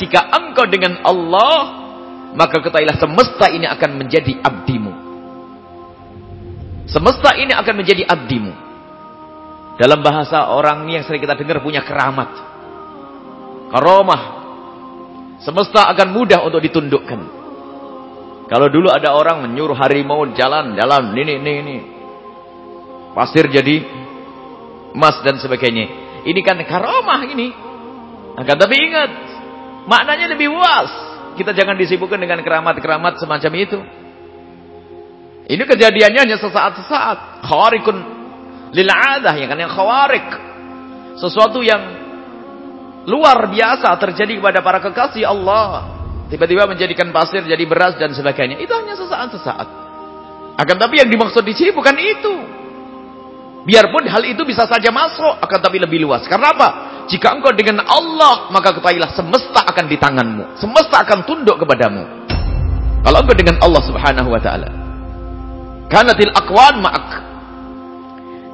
jika engkau dengan Allah, maka ketahuilah semesta ini akan menjadi abdimu. Semesta ini akan menjadi abdimu. Dalam bahasa orang ini yang sering kita dengar punya keramat. Karomah. Semesta akan mudah untuk ditundukkan. Kalau dulu ada orang menyuruh harimau jalan, jalan, ini, ini, ini. Pasir jadi emas dan sebagainya. Ini kan karomah ini. Akan tapi ingat, maknanya lebih luas. Kita jangan disibukkan dengan keramat-keramat semacam itu. Ini kejadiannya hanya sesaat-sesaat. Khawarikun lil'adah, yang kan yang khawarik. Sesuatu yang luar biasa terjadi kepada para kekasih Allah. Tiba-tiba menjadikan pasir jadi beras dan sebagainya. Itu hanya sesaat-sesaat. Akan tapi yang dimaksud di sini bukan itu. Biarpun hal itu bisa saja masuk, akan tapi lebih luas. Karena apa? Jika engkau dengan Allah, maka ketahuilah semesta akan di tanganmu. Semesta akan tunduk kepadamu. Kalau engkau dengan Allah subhanahu wa ta'ala. Kanatil akwan ma'ak.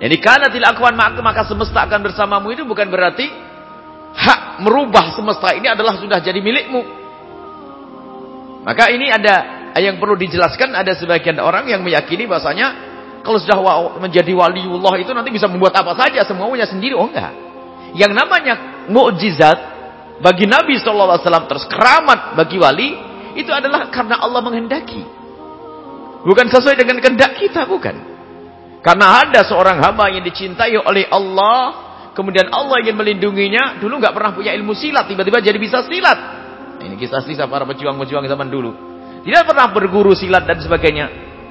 Jadi kanatil akwan ma'ak, maka semesta akan bersamamu itu bukan berarti hak merubah semesta ini adalah sudah jadi milikmu. Maka ini ada yang perlu dijelaskan ada sebagian orang yang meyakini bahasanya kalau sudah menjadi waliullah itu nanti bisa membuat apa saja semuanya sendiri. Oh enggak. Yang namanya mukjizat bagi Nabi SAW terus keramat bagi wali itu adalah karena Allah menghendaki. Bukan sesuai dengan kehendak kita, bukan. Karena ada seorang hamba yang dicintai oleh Allah, kemudian Allah ingin melindunginya, dulu nggak pernah punya ilmu silat, tiba-tiba jadi bisa silat. Ini kisah-kisah para pejuang-pejuang zaman dulu. Tidak pernah berguru silat dan sebagainya.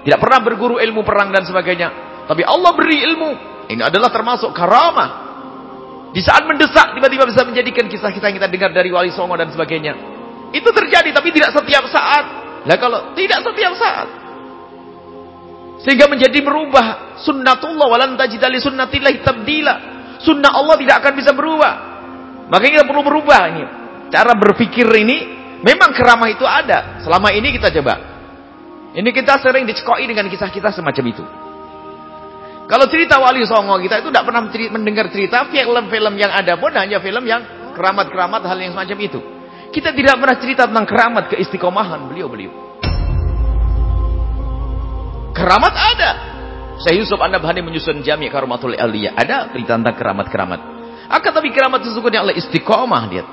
Tidak pernah berguru ilmu perang dan sebagainya. Tapi Allah beri ilmu. Ini adalah termasuk karamah. Di saat mendesak, tiba-tiba bisa menjadikan kisah-kisah yang kita dengar dari Wali Songo dan sebagainya. Itu terjadi, tapi tidak setiap saat. Nah kalau tidak setiap saat. Sehingga menjadi berubah. Sunnatullah walan tajidali sunnatillahi tabdila. Sunnah Allah tidak akan bisa berubah. Makanya kita perlu berubah ini cara berpikir ini memang keramah itu ada. Selama ini kita coba. Ini kita sering dicekoi dengan kisah-kisah semacam itu. Kalau cerita Wali Songo kita itu tidak pernah mendengar cerita film-film yang ada pun hanya film yang keramat-keramat hal yang semacam itu. Kita tidak pernah cerita tentang keramat keistiqomahan beliau-beliau. Keramat ada. Saya Yusuf An-Nabhani menyusun Jami' Karumatul Aliyah. Ada cerita tentang keramat-keramat. Akan tapi keramat sesungguhnya adalah istiqomah dia.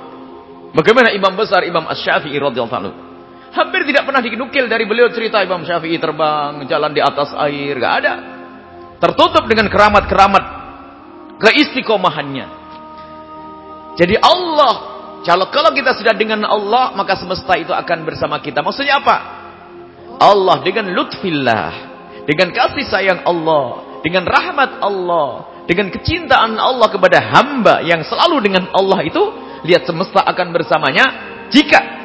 Bagaimana imam besar Imam Asy-Syafi'i radhiyallahu anhu? Hampir tidak pernah dinukil dari beliau cerita Imam Syafi'i terbang, jalan di atas air, enggak ada. Tertutup dengan keramat-keramat keistiqomahannya. Jadi Allah, kalau kalau kita sudah dengan Allah, maka semesta itu akan bersama kita. Maksudnya apa? Allah dengan lutfillah, dengan kasih sayang Allah, dengan rahmat Allah, dengan kecintaan Allah kepada hamba yang selalu dengan Allah itu lihat semesta akan bersamanya jika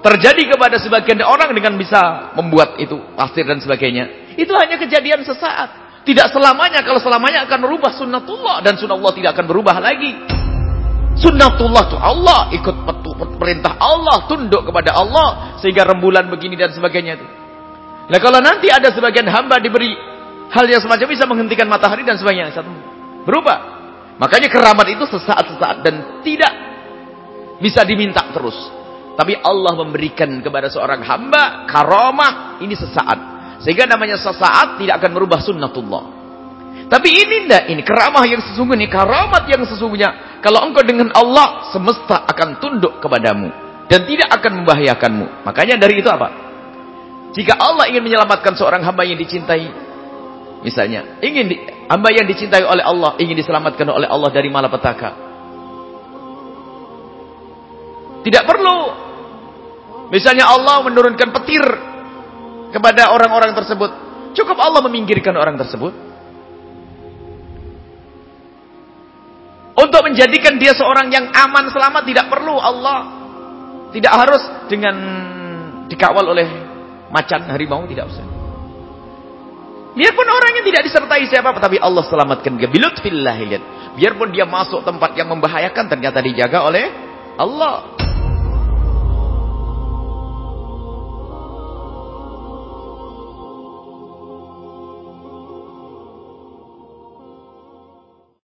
terjadi kepada sebagian orang dengan bisa membuat itu pasir dan sebagainya. Itu hanya kejadian sesaat. Tidak selamanya kalau selamanya akan merubah sunnatullah dan sunnatullah tidak akan berubah lagi. Sunnatullah itu Allah ikut perintah Allah tunduk kepada Allah sehingga rembulan begini dan sebagainya itu. Nah kalau nanti ada sebagian hamba diberi hal yang semacam bisa menghentikan matahari dan sebagainya berubah. Makanya keramat itu sesaat-sesaat dan tidak bisa diminta terus. Tapi Allah memberikan kepada seorang hamba karamah ini sesaat. Sehingga namanya sesaat tidak akan merubah sunnatullah. Tapi ini tidak, ini keramah yang sesungguhnya, karamat yang sesungguhnya. Kalau engkau dengan Allah, semesta akan tunduk kepadamu. Dan tidak akan membahayakanmu. Makanya dari itu apa? Jika Allah ingin menyelamatkan seorang hamba yang dicintai, Misalnya, ingin di, hamba yang dicintai oleh Allah, ingin diselamatkan oleh Allah dari malapetaka. Tidak perlu. Misalnya Allah menurunkan petir kepada orang-orang tersebut. Cukup Allah meminggirkan orang tersebut. Untuk menjadikan dia seorang yang aman selamat tidak perlu Allah. Tidak harus dengan dikawal oleh macan harimau tidak usah. Biarpun orang yang tidak disertai siapa tapi Allah selamatkan dia. Bilutfillah. Biarpun dia masuk tempat yang membahayakan ternyata dijaga oleh Allah.